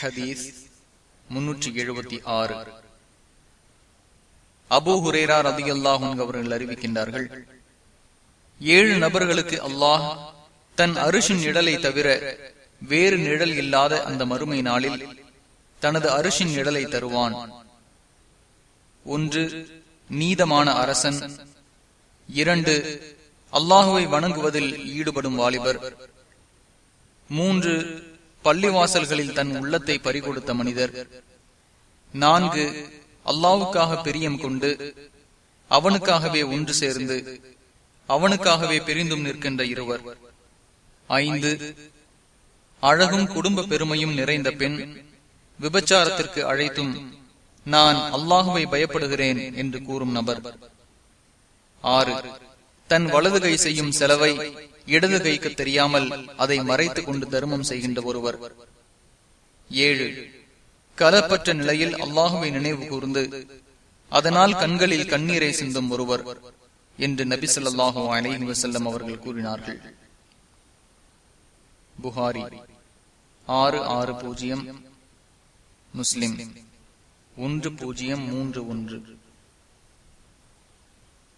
ஹதீஸ் முன்னூற்றி எழுபத்தி ஆறு. அபூ ஹுரேரா ரதி அல்லாஹும் அவர்கள் அறிவிக்கின்றார்கள் ஏழு நபர்களுக்கு அல்லாஹ் தன் அரிசின் நிழலை தவிர வேறு நிழல் இல்லாத அந்த மறுமை நாளில் தனது அரிசின் நிழலை தருவான். ஒன்று நீதமான அரசன். இரண்டு அல்லாஹுவை வணங்குவதில் ஈடுபடும் வாலிபர். மூன்று பள்ளிவாசல்களில் தன் உள்ளத்தை பறிகொடுத்த மனிதர். நான்கு அல்லாவுக்காக பிரியம் கொண்டு அவனுக்காகவே ஒன்று சேர்ந்து அவனுக்காகவே பிரிந்தும் நிற்கின்ற இருவர். ஐந்து அழகும் குடும்ப பெருமையும் நிறைந்த பெண் விபச்சாரத்திற்கு அழைத்தும் நான் அல்லாஹுவை பயப்படுகிறேன் என்று கூறும் நபர். ஆறு தன் வலது கை செய்யும் செலவை இடது கைக்கு தெரியாமல் அதை மறைத்துக் கொண்டு தர்மம் செய்கின்ற ஒருவர். ஏழு. கலப்பற்ற நிலையில் அல்லாஹுவை நினைவு கூர்ந்து அதனால் கண்களில் கண்ணீரை சிந்தும் ஒருவர் என்று நபி சொல்லாஹு அலைஹி வசல்லம் அவர்கள் கூறினார்கள். புகாரி ஆறு ஆறு பூஜ்ஜியம். முஸ்லிம் ஒன்று பூஜ்ஜியம் மூன்று ஒன்று.